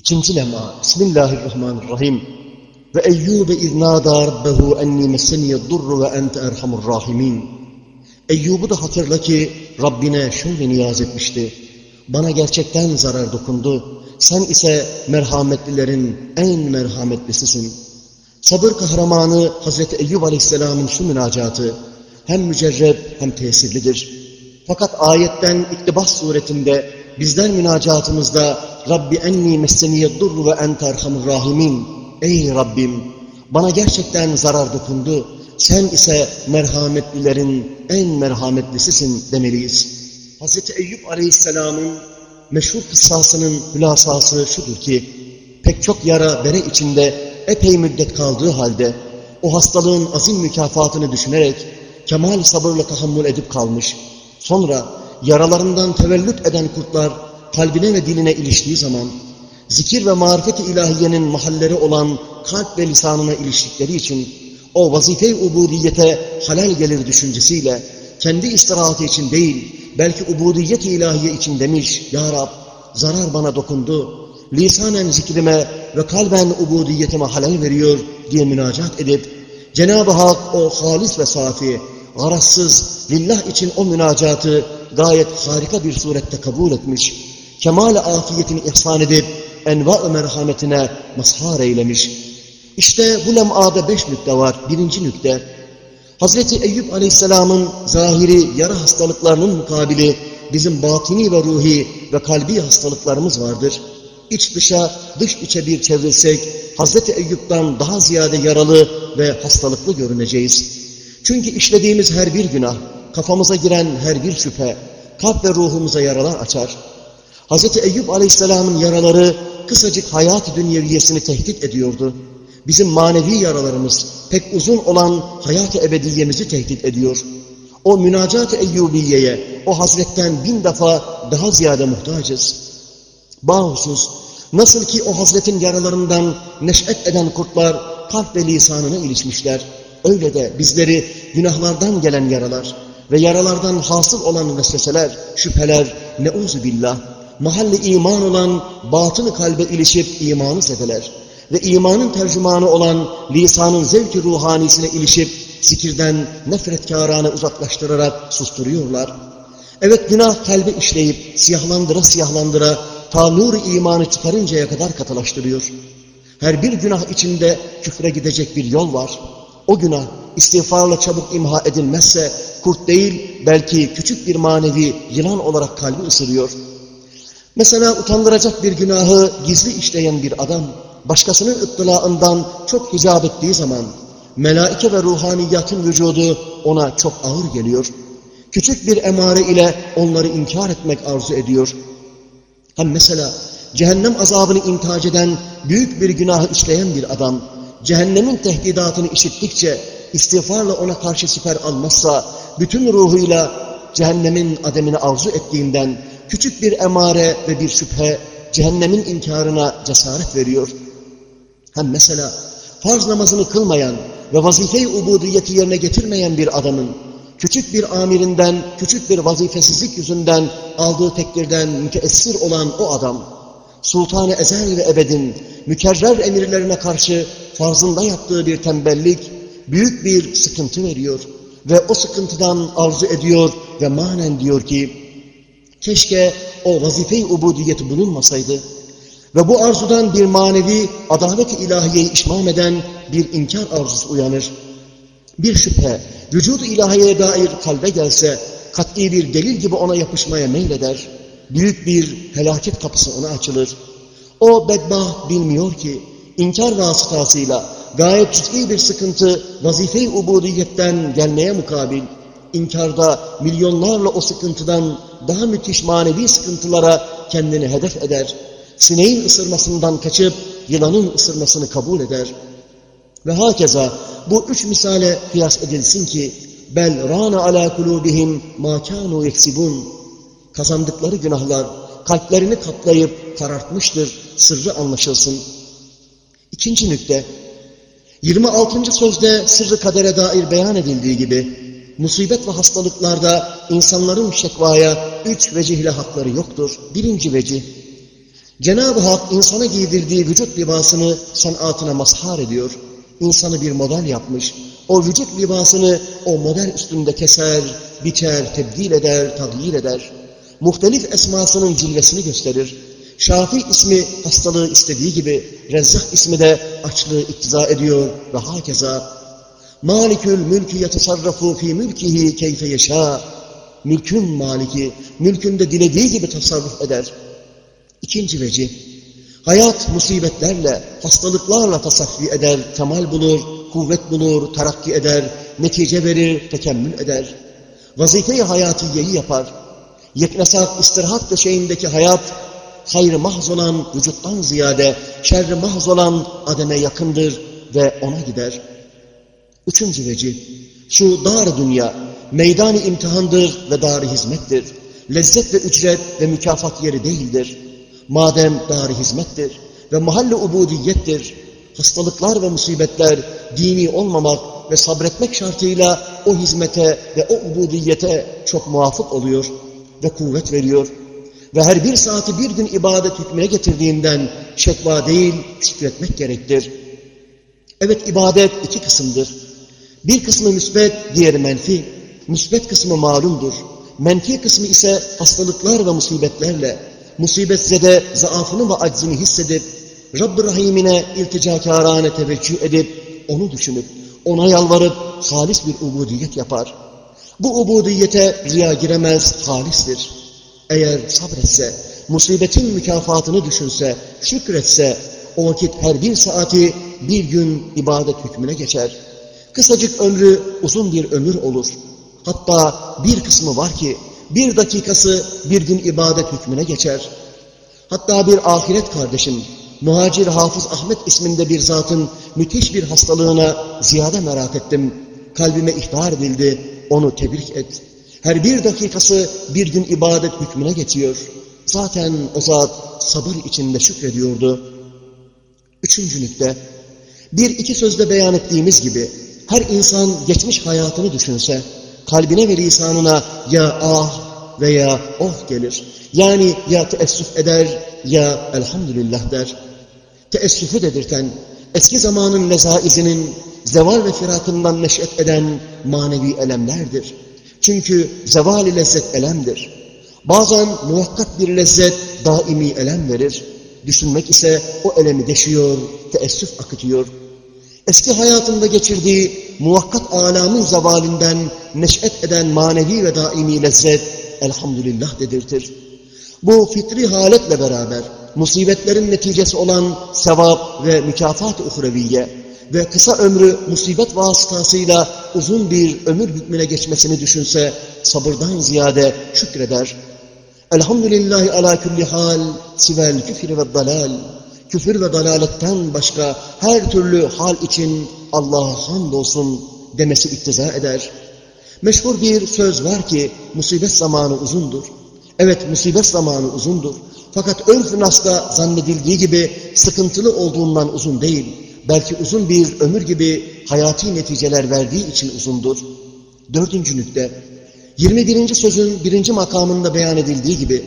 İkinci lema. Bismillahirrahmanirrahim. Ve Eyyube iznâdâ rabbehu enni messeniyed-durru ve ente erhamur rahimin. Eyyub'u da hatırla ki Rabbine şöyle niyaz etmişti. Bana gerçekten zarar dokundu. Sen ise merhametlilerin en merhametlisisin. Sabır kahramanı Hazreti Eyyub Aleyhisselam'ın şu münacatı hem mücerreb hem tesirlidir. Fakat ayetten iktibas suretinde bizler münacatımızda Rabbi enni messeniyeddur ve ente erhamur rahimin. Ey Rabbim bana gerçekten zarar dokundu. Sen ise merhametlilerin en merhametlisisin demeliyiz. Hz. Eyüp Aleyhisselam'ın meşhur kıssasının hülasası şudur ki, pek çok yara bere içinde epey müddet kaldığı halde, o hastalığın azim mükafatını düşünerek, kemal sabırla tahammül edip kalmış. Sonra yaralarından tevellüt eden kurtlar, kalbine ve diline iliştiği zaman, zikir ve marifet-i ilahiyenin mahalleri olan kalp ve lisanına iliştikleri için, o vazife-i ubudiyete halal gelir düşüncesiyle, kendi istirahati için değil, belki ubudiyet-i ilahiye için demiş, Ya Rab, zarar bana dokundu, lisanen zikrime ve kalben ubudiyetime halal veriyor diye münacat edip, Cenab-ı Hak o halis ve safi, garazsız, lillah için o münacatı gayet harika bir surette kabul etmiş, kemal afiyetini ihsan edip, enva-ı merhametine mazhar eylemiş. İşte bu lem'ada beş nükte var. Birinci nükte, Hazreti Eyüp Aleyhisselam'ın zahiri yara hastalıklarının mukabili bizim batini ve ruhi ve kalbi hastalıklarımız vardır. İç dışa, dış içe bir çevrilsek Hazreti Eyüp'ten daha ziyade yaralı ve hastalıklı görüneceğiz. Çünkü işlediğimiz her bir günah, kafamıza giren her bir şüphe, kalp ve ruhumuza yaralar açar. Hazreti Eyüp Aleyhisselam'ın yaraları kısacık hayat dünyeviyesini tehdit ediyordu. Bizim manevi yaralarımız pek uzun olan hayat-ı ebediyemizi tehdit ediyor. O münacat-ı Eyyubiye'ye o hazretten bin defa daha ziyade muhtacız. Bahusuz, nasıl ki o hazretin yaralarından neş'et eden kurtlar kalp ve lisanına ilişmişler, öyle de bizleri günahlardan gelen yaralar ve yaralardan hasıl olan vesveseler, şüpheler, neuzu billah, mahalli iman olan batını kalbe ilişip imanı zedeler ve imanın tercümanı olan lisanın zevki ruhanisine ilişip zikirden nefretkârâne uzaklaştırarak susturuyorlar. Evet günah kalbi işleyip siyahlandıra siyahlandıra ta nur imanı çıkarıncaya kadar katılaştırıyor. Her bir günah içinde küfre gidecek bir yol var. O günah istiğfarla çabuk imha edilmezse kurt değil belki küçük bir manevi yılan olarak kalbi ısırıyor. Mesela utandıracak bir günahı gizli işleyen bir adam başkasının ıttılaından çok hicap ettiği zaman melaike ve ruhaniyatın vücudu ona çok ağır geliyor. Küçük bir emare ile onları inkar etmek arzu ediyor. Hem mesela cehennem azabını intihac eden büyük bir günahı işleyen bir adam cehennemin tehdidatını işittikçe istiğfarla ona karşı siper almazsa bütün ruhuyla cehennemin ademini arzu ettiğinden küçük bir emare ve bir şüphe cehennemin inkarına cesaret veriyor. Hem mesela farz namazını kılmayan ve vazife-i ubudiyeti yerine getirmeyen bir adamın küçük bir amirinden, küçük bir vazifesizlik yüzünden aldığı tekbirden müteessir olan o adam, Sultan-ı Ezel ve Ebed'in mükerrer emirlerine karşı farzında yaptığı bir tembellik, büyük bir sıkıntı veriyor. Ve o sıkıntıdan arzu ediyor ve manen diyor ki, keşke o vazife-i ubudiyeti bulunmasaydı. Ve bu arzudan bir manevi adalet-i ilahiyeyi işmam eden bir inkar arzusu uyanır. Bir şüphe, vücud-u ilahiyeye dair kalbe gelse, kat'i bir delil gibi ona yapışmaya meyleder. Büyük bir felaket kapısı ona açılır. O bedbaht bilmiyor ki, inkar vasıtasıyla gayet ciddi bir sıkıntı vazife-i ubudiyetten gelmeye mukabil, inkarda milyonlarla o sıkıntıdan daha müthiş manevi sıkıntılara kendini hedef eder. Sineğin ısırmasından kaçıp yılanın ısırmasını kabul eder. Ve hakeza bu üç misale kıyas edilsin ki bel rana ala kulubihim ma kanu yeksibun kazandıkları günahlar kalplerini kaplayıp karartmıştır sırrı anlaşılsın. İkinci nükte 26. sözde sırrı kadere dair beyan edildiği gibi musibet ve hastalıklarda insanların şekvaya üç vecihle hakları yoktur. Birinci vecih Cenab-ı Hak insana giydirdiği vücut libasını sanatına mazhar ediyor. İnsanı bir model yapmış. O vücut libasını o model üstünde keser, biçer, tebdil eder, tagyir eder. Muhtelif esmasının cilvesini gösterir. Şafi ismi hastalığı istediği gibi, Rezzak ismi de açlığı iktiza ediyor ve hakeza. Malikül mülkü yetasarrafu fi mülkihi keyfe yeşâ. Mülkün maliki, mülkünde dilediği gibi tasarruf eder. İkinci veci, hayat musibetlerle, hastalıklarla tasaffi eder, kemal bulur, kuvvet bulur, terakki eder, netice verir, tekemmül eder. Vazife-i hayatiyeyi yapar. Yeknesak istirahat döşeğindeki hayat, hayrı mahz olan vücuttan ziyade, şerri mahz olan ademe yakındır ve ona gider. Üçüncü veci, şu dar dünya, meydan imtihandır ve dar hizmettir. Lezzet ve ücret ve mükafat yeri değildir. Madem dar hizmettir ve mahalle ubudiyettir, hastalıklar ve musibetler dini olmamak ve sabretmek şartıyla o hizmete ve o ubudiyete çok muvafık oluyor ve kuvvet veriyor. Ve her bir saati bir gün ibadet hükmüne getirdiğinden şekva değil şükretmek gerektir. Evet ibadet iki kısımdır. Bir kısmı müsbet, diğeri menfi. Müsbet kısmı malumdur. Menfi kısmı ise hastalıklar ve musibetlerle, musibetzede zaafını ve aczini hissedip, Rabb-ı Rahim'ine ilticakârâne teveccüh edip, onu düşünüp, ona yalvarıp halis bir ubudiyet yapar. Bu ubudiyete riya giremez, halistir. Eğer sabretse, musibetin mükafatını düşünse, şükretse, o vakit her bir saati bir gün ibadet hükmüne geçer. Kısacık ömrü uzun bir ömür olur. Hatta bir kısmı var ki bir dakikası bir gün ibadet hükmüne geçer. Hatta bir ahiret kardeşim, muhacir Hafız Ahmet isminde bir zatın müthiş bir hastalığına ziyade merak ettim. Kalbime ihbar edildi, onu tebrik et. Her bir dakikası bir gün ibadet hükmüne geçiyor. Zaten o zat sabır içinde şükrediyordu. Üçüncü nükte, bir iki sözde beyan ettiğimiz gibi her insan geçmiş hayatını düşünse, kalbine ve lisanına ya ah veya oh gelir. Yani ya teessüf eder ya elhamdülillah der. Teessüfü dedirten eski zamanın nezaizinin zeval ve firakından neşet eden manevi elemlerdir. Çünkü zeval-i lezzet elemdir. Bazen muhakkak bir lezzet daimi elem verir. Düşünmek ise o elemi deşiyor, teessüf akıtıyor. Eski hayatında geçirdiği muhakkak alamın zavalinden neş'et eden manevi ve daimi lezzet elhamdülillah dedirtir. Bu fitri haletle beraber musibetlerin neticesi olan sevap ve mükafat-ı uhreviye ve kısa ömrü musibet vasıtasıyla uzun bir ömür hükmüne geçmesini düşünse sabırdan ziyade şükreder. Elhamdülillahi ala kulli hal sivel küfri ve dalal. Küfür ve dalaletten başka her türlü hal için Allah'a hamdolsun demesi iktiza eder. Meşhur bir söz var ki musibet zamanı uzundur. Evet musibet zamanı uzundur. Fakat örf nasta zannedildiği gibi sıkıntılı olduğundan uzun değil. Belki uzun bir ömür gibi hayati neticeler verdiği için uzundur. Dördüncü nükte, 21. sözün birinci makamında beyan edildiği gibi,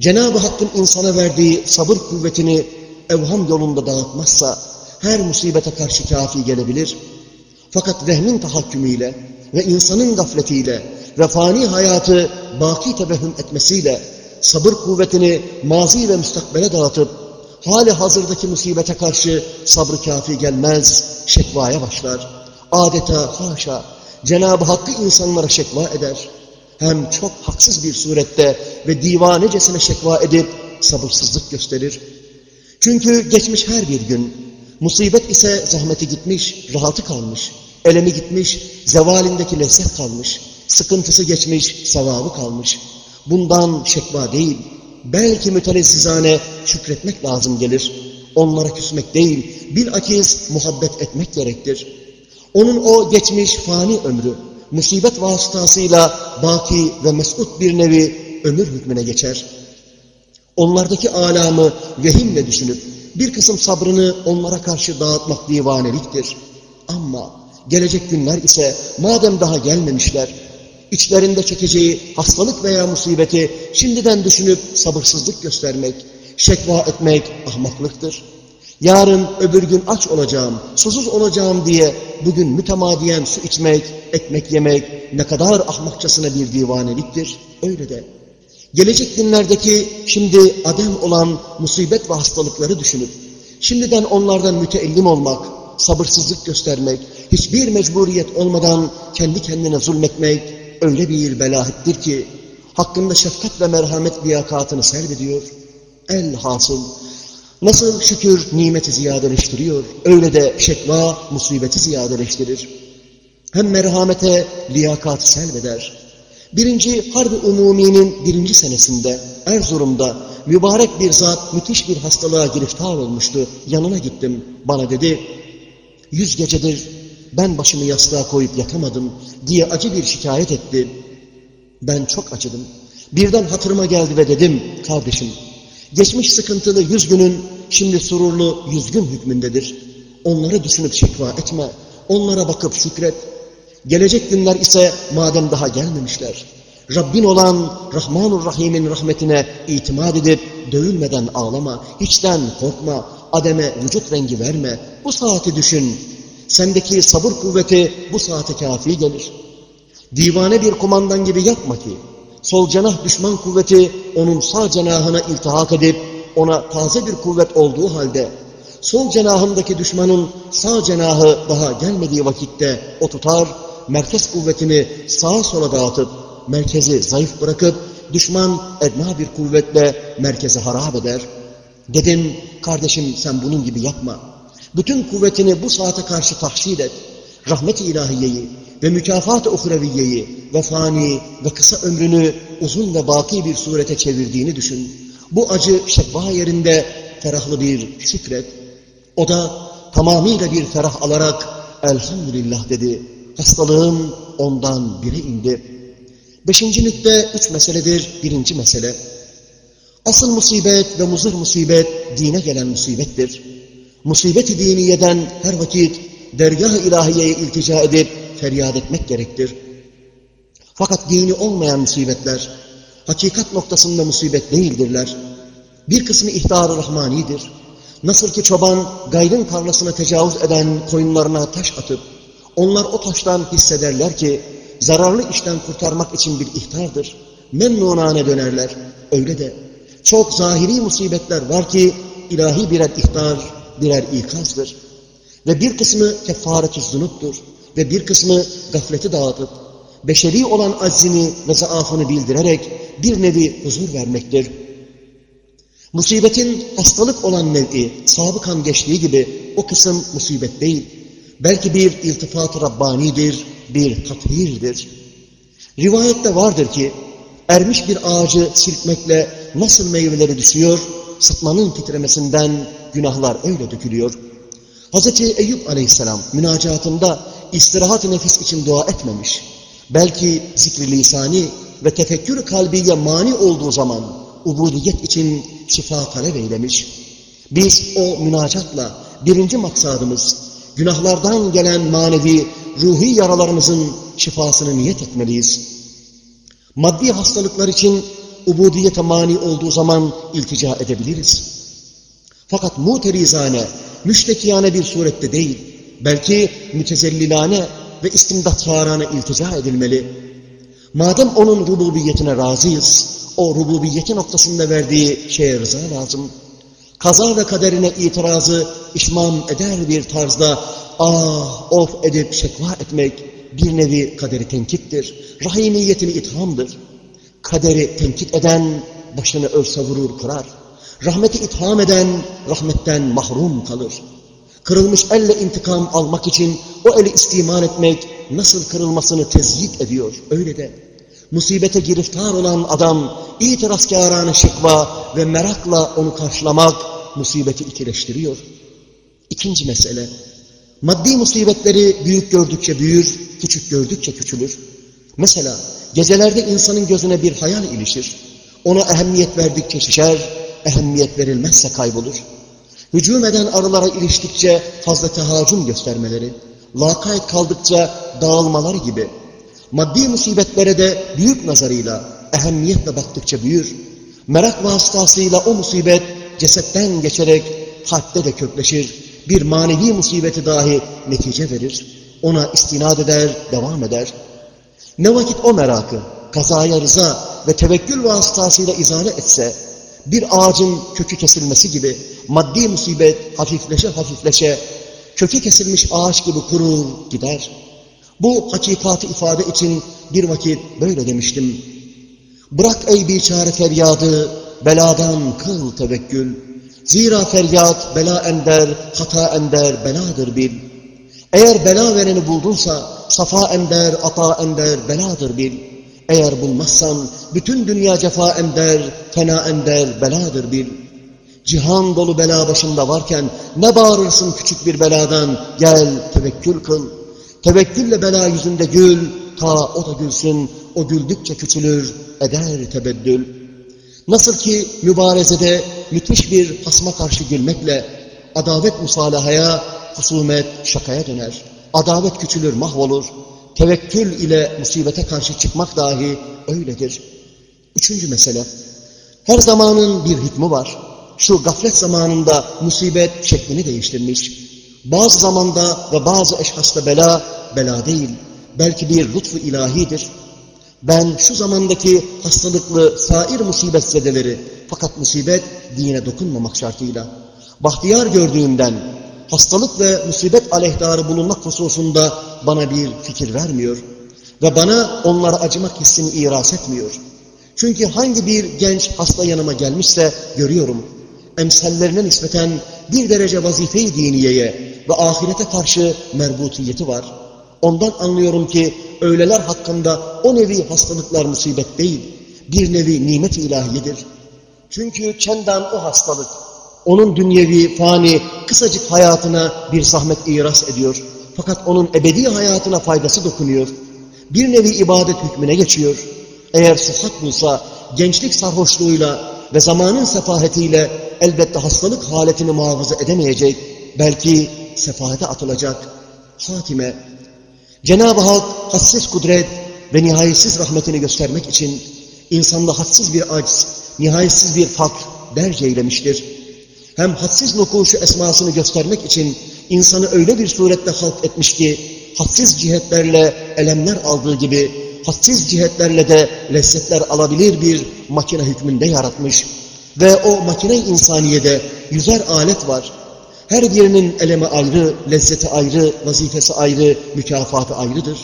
Cenab-ı Hakk'ın insana verdiği sabır kuvvetini evham yolunda dağıtmazsa, her musibete karşı kafi gelebilir. Fakat vehmin tahakkümüyle ve insanın gafletiyle ve fani hayatı baki tebehüm etmesiyle sabır kuvvetini mazi ve müstakbele dağıtıp hali hazırdaki musibete karşı sabrı kafi gelmez, şekvaya başlar. Adeta haşa Cenab-ı Hakk'ı insanlara şekva eder. Hem çok haksız bir surette ve divanecesine şekva edip sabırsızlık gösterir. Çünkü geçmiş her bir gün musibet ise zahmeti gitmiş, rahatı kalmış, elemi gitmiş, zevalindeki lezzet kalmış, sıkıntısı geçmiş, sevabı kalmış. Bundan şekva değil, belki mütelezzizane şükretmek lazım gelir. Onlara küsmek değil, bilakis muhabbet etmek gerektir. Onun o geçmiş fani ömrü, musibet vasıtasıyla baki ve mesut bir nevi ömür hükmüne geçer. Onlardaki alamı vehimle düşünüp, bir kısım sabrını onlara karşı dağıtmak divaneliktir. Ama gelecek günler ise madem daha gelmemişler, içlerinde çekeceği hastalık veya musibeti şimdiden düşünüp sabırsızlık göstermek, Şekva etmek ahmaklıktır. Yarın öbür gün aç olacağım, susuz olacağım diye bugün mütemadiyen su içmek, ekmek yemek ne kadar ahmakçasına bir divaneliktir. Öyle de. Gelecek günlerdeki şimdi adem olan musibet ve hastalıkları düşünüp, şimdiden onlardan müteellim olmak, sabırsızlık göstermek, hiçbir mecburiyet olmadan kendi kendine zulmetmek öyle bir belahittir ki, hakkında şefkat ve merhamet liyakatını servediyor. El hasıl, nasıl şükür nimeti ziyadeleştiriyor, öyle de şekva musibeti ziyadeleştirir. Hem merhamete liyakatı selveder. Birinci Harbi Umumi'nin birinci senesinde Erzurum'da mübarek bir zat müthiş bir hastalığa giriftar olmuştu. Yanına gittim. Bana dedi, yüz gecedir ben başımı yastığa koyup yatamadım diye acı bir şikayet etti. Ben çok acıdım. Birden hatırıma geldi ve dedim, kardeşim, geçmiş sıkıntılı yüz günün şimdi sururlu yüz gün hükmündedir. Onları düşünüp şekva etme, onlara bakıp şükret. Gelecek günler ise madem daha gelmemişler, Rabbin olan Rahmanur Rahim'in rahmetine itimat edip dövülmeden ağlama, hiçten korkma, ademe vücut rengi verme, bu saati düşün. Sendeki sabır kuvveti bu saate kafi gelir. Divane bir kumandan gibi yapma ki, sol cenah düşman kuvveti onun sağ cenahına iltihak edip, ona taze bir kuvvet olduğu halde, sol cenahındaki düşmanın sağ cenahı daha gelmediği vakitte o tutar, merkez kuvvetini sağa sola dağıtıp, merkezi zayıf bırakıp, düşman edna bir kuvvetle merkezi harap eder. Dedim, kardeşim sen bunun gibi yapma. Bütün kuvvetini bu saate karşı tahsil et. Rahmet-i ilahiyeyi ve mükafat-ı uhreviyeyi ve fani ve kısa ömrünü uzun ve baki bir surete çevirdiğini düşün. Bu acı şekva yerinde ferahlı bir şükret. O da tamamıyla bir ferah alarak elhamdülillah dedi. Hastalığım ondan bire indi. Beşinci nükte üç meseledir. Birinci mesele. Asıl musibet ve muzır musibet dine gelen musibettir. Musibet-i diniyeden her vakit dergah-ı ilahiyeye iltica edip feryat etmek gerektir. Fakat dini olmayan musibetler, hakikat noktasında musibet değildirler. Bir kısmı ihtar-ı rahmanidir. Nasıl ki çoban gayrın tarlasına tecavüz eden koyunlarına taş atıp, onlar o taştan hissederler ki, zararlı işten kurtarmak için bir ihtardır. Memnunane dönerler. Öyle de çok zahiri musibetler var ki, ilahi birer ihtar, birer ikazdır. Ve bir kısmı kefaret-i zunuptur. Ve bir kısmı gafleti dağıtıp, beşeri olan aczini ve zaafını bildirerek bir nevi huzur vermektir. Musibetin hastalık olan nevi, sabıkan geçtiği gibi o kısım musibet değil. Belki bir iltifat-ı Rabbani'dir, bir tathirdir. Rivayette vardır ki, ermiş bir ağacı silkmekle nasıl meyveleri düşüyor, sıtmanın titremesinden günahlar öyle dökülüyor. Hz. Eyüp aleyhisselam münacatında istirahat-ı nefis için dua etmemiş. Belki zikri lisani ve tefekkür kalbiye mani olduğu zaman ubudiyet için şifa talep eylemiş. Biz o münacatla birinci maksadımız günahlardan gelen manevi, ruhi yaralarımızın şifasını niyet etmeliyiz. Maddi hastalıklar için ubudiyete mani olduğu zaman iltica edebiliriz. Fakat muterizane, müştekiyane bir surette değil, belki mütezellilane ve istimdatkarane iltica edilmeli. Madem onun rububiyetine razıyız, o rububiyeti noktasında verdiği şeye rıza lazım. Kaza ve kaderine itirazı işmam eder bir tarzda ah of edip şekva etmek bir nevi kaderi tenkittir. Rahimiyetini ithamdır. Kaderi tenkit eden başını ölse vurur kırar. Rahmeti itham eden rahmetten mahrum kalır. Kırılmış elle intikam almak için o eli istimal etmek nasıl kırılmasını tezyik ediyor. Öyle de musibete giriftar olan adam itirazkârâne şıkva ve merakla onu karşılamak musibeti ikileştiriyor. İkinci mesele, maddi musibetleri büyük gördükçe büyür, küçük gördükçe küçülür. Mesela gecelerde insanın gözüne bir hayal ilişir. Ona ehemmiyet verdikçe şişer, ehemmiyet verilmezse kaybolur. Hücum eden arılara iliştikçe fazla tehacüm göstermeleri, lakayt kaldıkça dağılmaları gibi maddi musibetlere de büyük nazarıyla, ehemmiyetle baktıkça büyür. Merak vasıtasıyla o musibet cesetten geçerek kalpte de kökleşir. Bir manevi musibeti dahi netice verir. Ona istinad eder, devam eder. Ne vakit o merakı, kazaya rıza ve tevekkül vasıtasıyla izale etse, bir ağacın kökü kesilmesi gibi maddi musibet hafifleşe hafifleşe, kökü kesilmiş ağaç gibi kurur gider. Bu hakikati ifade için bir vakit böyle demiştim. Bırak ey biçare feryadı, beladan kıl tevekkül. Zira feryat bela ender, hata ender, beladır bil. Eğer bela vereni buldunsa, safa ender, ata ender, beladır bil. Eğer bulmazsan, bütün dünya cefa ender, fena ender, beladır bil. Cihan dolu bela başında varken, ne bağırırsın küçük bir beladan, gel tevekkül kıl. Tevekkülle bela yüzünde gül, ta o da gülsün, o güldükçe küçülür, eder tebeddül. Nasıl ki mübarezede müthiş bir hasma karşı gülmekle, adavet musalahaya, husumet şakaya döner. Adavet küçülür, mahvolur. Tevekkül ile musibete karşı çıkmak dahi öyledir. Üçüncü mesele. Her zamanın bir hükmü var. Şu gaflet zamanında musibet şeklini değiştirmiş. Bazı zamanda ve bazı eşhasta bela, bela değil. Belki bir lütfu ilahidir. Ben şu zamandaki hastalıklı sair musibet zedeleri, fakat musibet dine dokunmamak şartıyla, bahtiyar gördüğümden, hastalık ve musibet aleyhtarı bulunmak hususunda bana bir fikir vermiyor ve bana onlara acımak hissini iras etmiyor. Çünkü hangi bir genç hasta yanıma gelmişse görüyorum, emsallerine nispeten bir derece vazife-i diniyeye ve ahirete karşı merbutiyeti var. Ondan anlıyorum ki öyleler hakkında o nevi hastalıklar musibet değil, bir nevi nimet-i ilahiyedir. Çünkü çendan o hastalık, onun dünyevi, fani, kısacık hayatına bir zahmet iras ediyor. Fakat onun ebedi hayatına faydası dokunuyor. Bir nevi ibadet hükmüne geçiyor. Eğer sıhhat bulsa, gençlik sarhoşluğuyla ve zamanın sefahetiyle elbette hastalık haletini muhafaza edemeyecek, belki sefahete atılacak. Hatime, Cenab-ı Hak hadsiz kudret ve nihayetsiz rahmetini göstermek için insanda hadsiz bir aciz, nihayetsiz bir fakr derce eylemiştir. Hem hadsiz nukuşu esmasını göstermek için insanı öyle bir surette halk etmiş ki hadsiz cihetlerle elemler aldığı gibi hadsiz cihetlerle de lezzetler alabilir bir makine hükmünde yaratmış. Ve o makine insaniyede yüzer alet var. Her birinin elemi ayrı, lezzeti ayrı, vazifesi ayrı, mükafatı ayrıdır.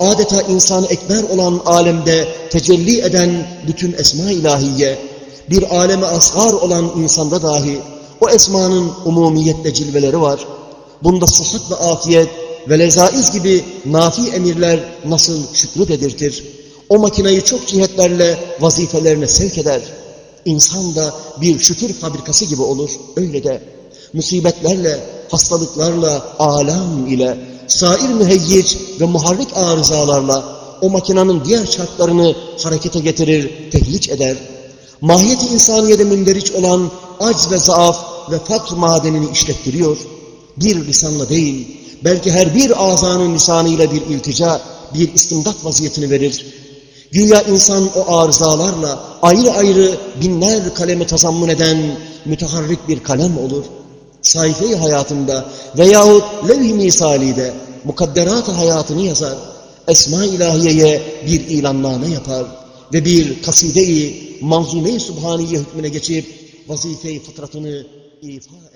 Adeta insanı ekber olan alemde tecelli eden bütün esma ilahiye, bir aleme asgar olan insanda dahi o esmanın umumiyetle cilveleri var. Bunda sıhhat ve afiyet ve lezaiz gibi nafi emirler nasıl şükrü dedirtir. O makinayı çok cihetlerle vazifelerine sevk eder. İnsan da bir şükür fabrikası gibi olur. Öyle de musibetlerle, hastalıklarla, alam ile, sair müheyyic ve muharrik arızalarla o makinanın diğer şartlarını harekete getirir, tehliç eder. Mahiyeti insaniyede münderiç olan acz ve zaaf ve fakr madenini işlettiriyor. Bir lisanla değil, belki her bir azanın lisanıyla bir iltica, bir istimdat vaziyetini verir. Güya insan o arızalarla ayrı ayrı binler kalemi tazammun eden müteharrik bir kalem olur. Sayfe-i hayatında veyahut levh-i misalide mukadderat hayatını yazar. Esma-i ilahiyeye bir ilanname yapar ve bir kaside-i manzume-i subhaniye hükmüne geçip vazife-i fıtratını ifa eder.